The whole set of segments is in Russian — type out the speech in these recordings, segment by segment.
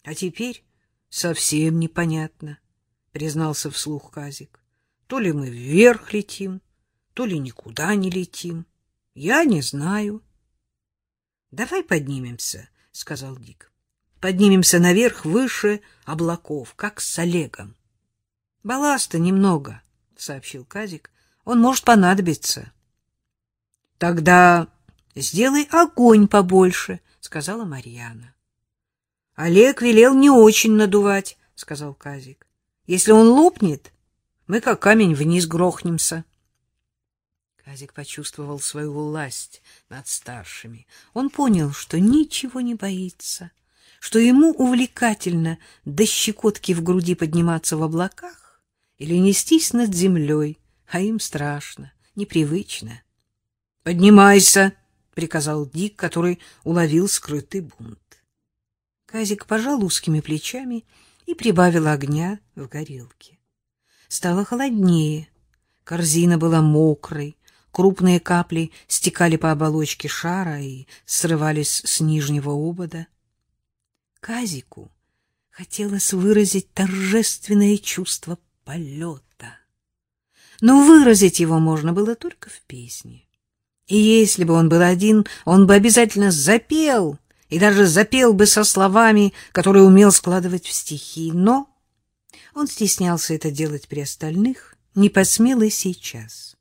— А теперь совсем непонятно, — признался вслух Казик. — То ли мы вверх летим, то ли никуда не летим. Я не знаю. — Давай поднимемся, — сказал Дик. — Поднимемся наверх, выше облаков, как с Олегом. — Балласта немного, — сообщил Казик. — Он может понадобиться. — Тогда сделай огонь побольше, — сказала Марьяна. — Олег велел не очень надувать, — сказал Казик. — Если он лопнет, мы как камень вниз грохнемся. Казик почувствовал свою власть над старшими. Он понял, что ничего не боится, что ему увлекательно до щекотки в груди подниматься в облаках или нестись над землей, а им страшно, непривычно. — Поднимайся! — приказал Дик, который уловил скрытый бунт. Казик пожал узкими плечами и прибавил огня в горелке. Стало холоднее, корзина была мокрой, Крупные капли стекали по оболочке шара и срывались с нижнего обода. Казику хотелось выразить торжественное чувство полета. Но выразить его можно было только в песне. И если бы он был один, он бы обязательно запел, и даже запел бы со словами, которые умел складывать в стихи. Но он стеснялся это делать при остальных, не посмел и сейчас.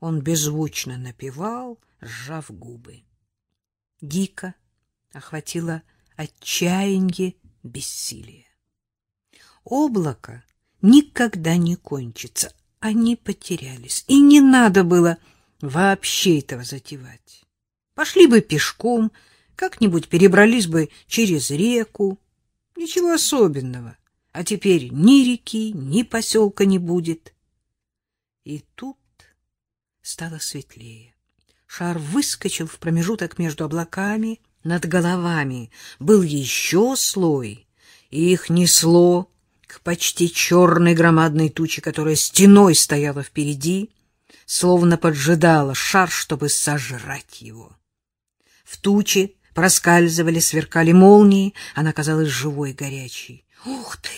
Он беззвучно напевал, сжав губы. Дико охватило отчаяние бессилия. Облако никогда не кончится. Они потерялись, и не надо было вообще этого затевать. Пошли бы пешком, как-нибудь перебрались бы через реку. Ничего особенного. А теперь ни реки, ни поселка не будет. И тут стало светлее. Шар выскочил в промежуток между облаками, над головами был еще слой, и их несло к почти черной громадной туче, которая стеной стояла впереди, словно поджидала шар, чтобы сожрать его. В туче проскальзывали, сверкали молнии, она казалась живой горячей. — Ух ты!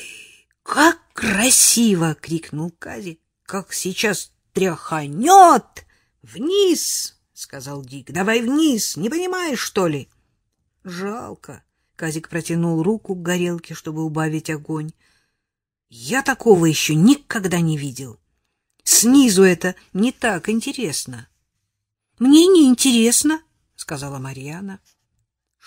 Как красиво! — крикнул Казик. — Как сейчас тряханет. Вниз, сказал Дик. Давай вниз, не понимаешь, что ли? Жалко. Казик протянул руку к горелке, чтобы убавить огонь. Я такого еще никогда не видел. Снизу это не так интересно. Мне не интересно, сказала Марьяна.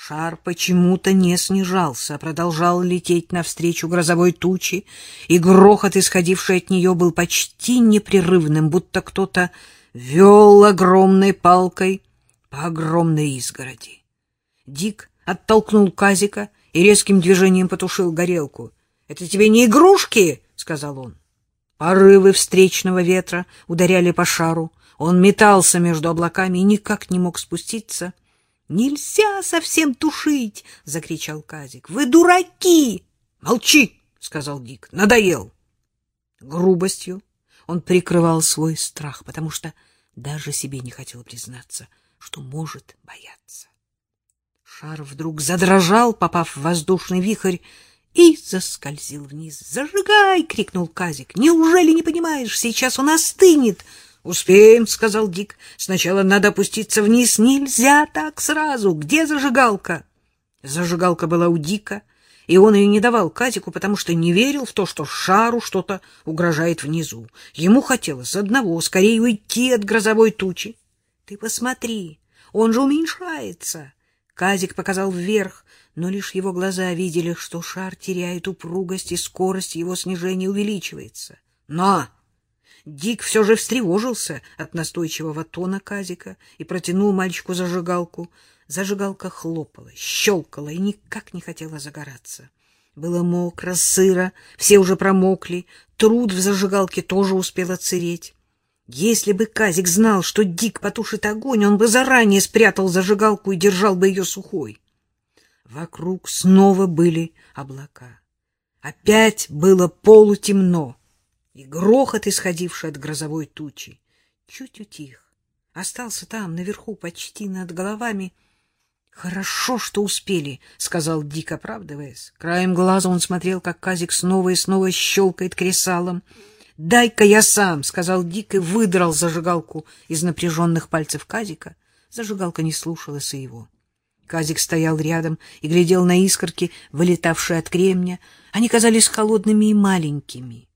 Шар почему-то не снижался, а продолжал лететь навстречу грозовой тучи, и грохот, исходивший от нее, был почти непрерывным, будто кто-то вел огромной палкой по огромной изгороди. Дик оттолкнул Казика и резким движением потушил горелку. — Это тебе не игрушки, — сказал он. Порывы встречного ветра ударяли по шару. Он метался между облаками и никак не мог спуститься. — Нельзя совсем тушить! — закричал Казик. — Вы дураки! — Молчи! — сказал Дик. — Надоел! Грубостью он прикрывал свой страх, потому что даже себе не хотел признаться, что может бояться. Шар вдруг задрожал, попав в воздушный вихрь, и заскользил вниз. «Зажигай!» — крикнул Казик. «Неужели не понимаешь? Сейчас он остынет!» «Успеем!» — сказал Дик. «Сначала надо опуститься вниз. Нельзя так сразу! Где зажигалка?» Зажигалка была у Дика, и он ее не давал Казику, потому что не верил в то, что шару что-то угрожает внизу. Ему хотелось одного — скорее уйти от грозовой тучи. — Ты посмотри, он же уменьшается. Казик показал вверх, но лишь его глаза видели, что шар теряет упругость, и скорость его снижения увеличивается. — Но! Дик все же встревожился от настойчивого тона Казика и протянул мальчику зажигалку — Зажигалка хлопала, щелкала и никак не хотела загораться. Было мокро, сыро, все уже промокли, труд в зажигалке тоже успел отсыреть. Если бы Казик знал, что Дик потушит огонь, он бы заранее спрятал зажигалку и держал бы ее сухой. Вокруг снова были облака. Опять было полутемно, и грохот, исходивший от грозовой тучи, чуть утих. Остался там, наверху, почти над головами, Хорошо, что успели, сказал Дик, оправдываясь. Краем глаза он смотрел, как Казик снова и снова щелкает кресалом. Дай-ка я сам, сказал Дик и выдрал зажигалку из напряженных пальцев Казика. Зажигалка не слушалась его. Казик стоял рядом и глядел на искорки, вылетавшие от кремня. Они казались холодными и маленькими.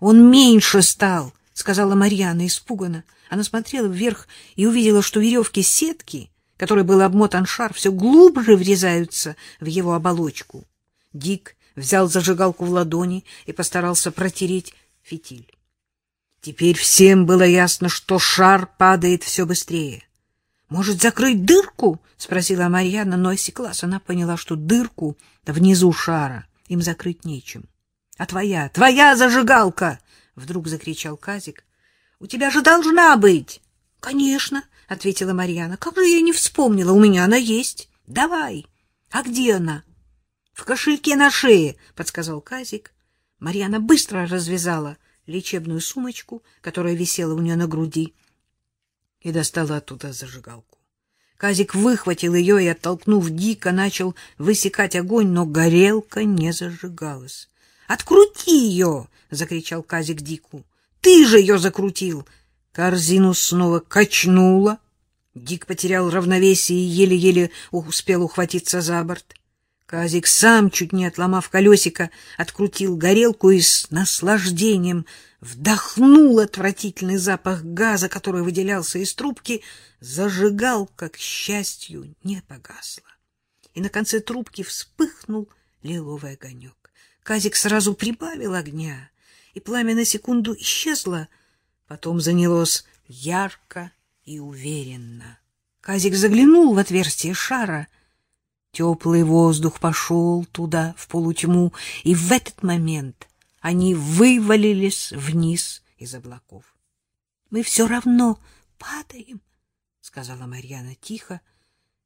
Он меньше стал, сказала Марьяна испуганно. Она смотрела вверх и увидела, что веревки сетки которой был обмотан шар, все глубже врезаются в его оболочку. Дик взял зажигалку в ладони и постарался протереть фитиль. Теперь всем было ясно, что шар падает все быстрее. Может, закрыть дырку? спросила Марьяна, но осеклась. Она поняла, что дырку внизу шара им закрыть нечем. А твоя, твоя зажигалка, вдруг закричал Казик. У тебя же должна быть. Конечно, ответила Марьяна. Как же я не вспомнила, у меня она есть. Давай. А где она? В кошельке на шее, подсказал Казик. Марьяна быстро развязала лечебную сумочку, которая висела у нее на груди, и достала оттуда зажигалку. Казик выхватил ее и, оттолкнув дико, начал высекать огонь, но горелка не зажигалась. «Открути ее!» — закричал Казик Дику. «Ты же ее закрутил! Корзину снова качнуло. Дик потерял равновесие и еле-еле успел ухватиться за борт. Казик сам, чуть не отломав колесико, открутил горелку и с наслаждением вдохнул отвратительный запах газа, который выделялся из трубки. Зажигалка, к счастью, не погасла. И на конце трубки вспыхнул лиловый огонек. Казик сразу прибавил огня, и пламя на секунду исчезло, Потом занялось ярко и уверенно. Казик заглянул в отверстие шара. Теплый воздух пошел туда, в полутьму, и в этот момент они вывалились вниз из облаков. — Мы все равно падаем, — сказала Марьяна тихо.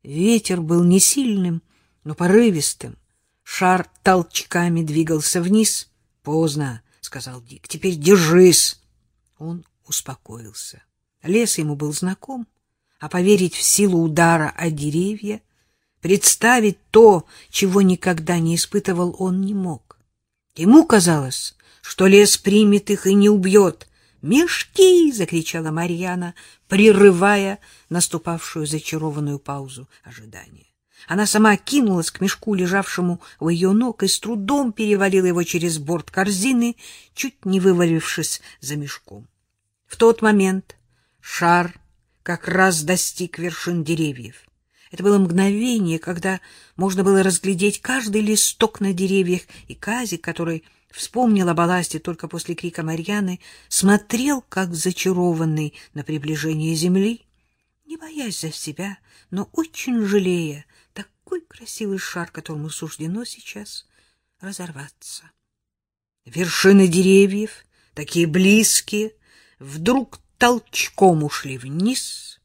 Ветер был не сильным, но порывистым. Шар толчками двигался вниз. — Поздно, — сказал Дик. — Теперь держись. Он успокоился. Лес ему был знаком, а поверить в силу удара о деревья, представить то, чего никогда не испытывал, он не мог. Ему казалось, что лес примет их и не убьет. «Мешки!» — закричала Марьяна, прерывая наступавшую зачарованную паузу ожидания. Она сама кинулась к мешку, лежавшему у ее ног, и с трудом перевалила его через борт корзины, чуть не вывалившись за мешком. В тот момент шар как раз достиг вершин деревьев. Это было мгновение, когда можно было разглядеть каждый листок на деревьях, и Казик, который вспомнил о балласте только после крика Марьяны, смотрел, как зачарованный на приближение земли, не боясь за себя, но очень жалея такой красивый шар, которому суждено сейчас разорваться. Вершины деревьев, такие близкие, вдруг толчком ушли вниз,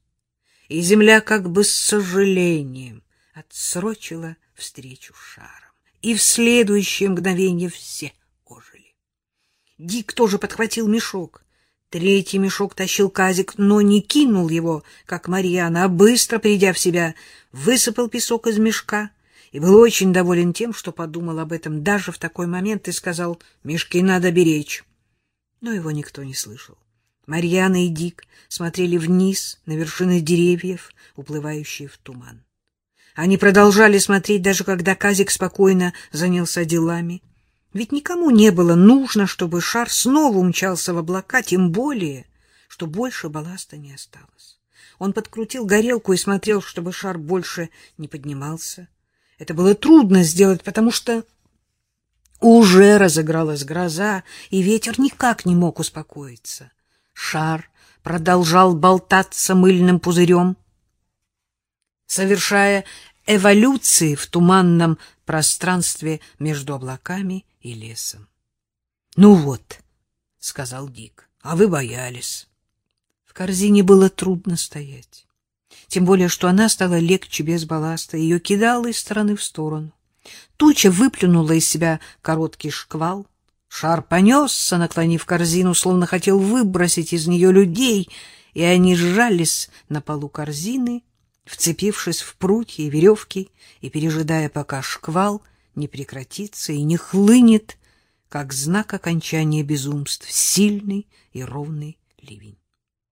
и земля как бы с сожалением отсрочила встречу с шаром. И в следующее мгновение все ожили. Дик тоже подхватил мешок. Третий мешок тащил Казик, но не кинул его, как Марьяна, а быстро, придя в себя, высыпал песок из мешка и был очень доволен тем, что подумал об этом даже в такой момент и сказал, «Мешки надо беречь». Но его никто не слышал. Марьяна и Дик смотрели вниз на вершины деревьев, уплывающие в туман. Они продолжали смотреть, даже когда Казик спокойно занялся делами. Ведь никому не было нужно, чтобы шар снова умчался в облака, тем более, что больше балласта не осталось. Он подкрутил горелку и смотрел, чтобы шар больше не поднимался. Это было трудно сделать, потому что уже разыгралась гроза, и ветер никак не мог успокоиться. Шар продолжал болтаться мыльным пузырем, совершая эволюции в туманном пространстве между облаками и лесом. — Ну вот, — сказал Дик, — а вы боялись. В корзине было трудно стоять. Тем более, что она стала легче без балласта, ее кидало из стороны в сторону. Туча выплюнула из себя короткий шквал, Шар понесся, наклонив корзину, словно хотел выбросить из нее людей, и они сжались на полу корзины вцепившись в прутья и веревки и пережидая, пока шквал не прекратится и не хлынет, как знак окончания безумств, сильный и ровный ливень.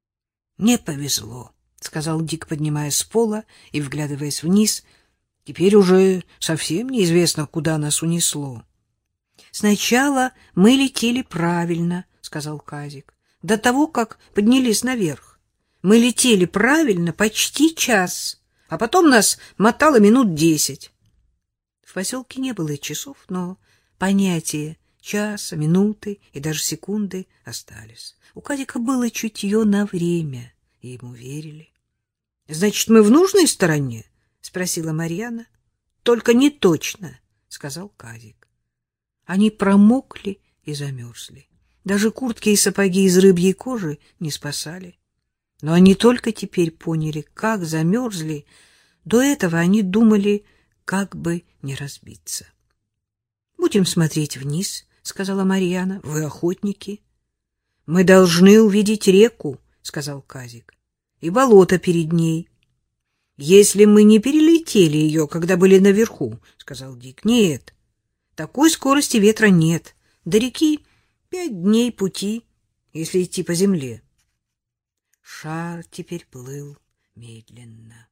— Не повезло, — сказал Дик, поднимаясь с пола и вглядываясь вниз. Теперь уже совсем неизвестно, куда нас унесло. — Сначала мы летели правильно, — сказал Казик, — до того, как поднялись наверх. Мы летели правильно почти час, а потом нас мотало минут десять. В поселке не было часов, но понятие часа, минуты и даже секунды остались. У Казика было чутье на время, и ему верили. — Значит, мы в нужной стороне? — спросила Марьяна. — Только не точно, — сказал Казик. Они промокли и замерзли. Даже куртки и сапоги из рыбьей кожи не спасали. Но они только теперь поняли, как замерзли. До этого они думали, как бы не разбиться. — Будем смотреть вниз, — сказала Марьяна. — Вы охотники. — Мы должны увидеть реку, — сказал Казик, — и болото перед ней. — Если мы не перелетели ее, когда были наверху, — сказал Дик. — Нет, такой скорости ветра нет. До реки пять дней пути, если идти по земле. Шар теперь плыл медленно.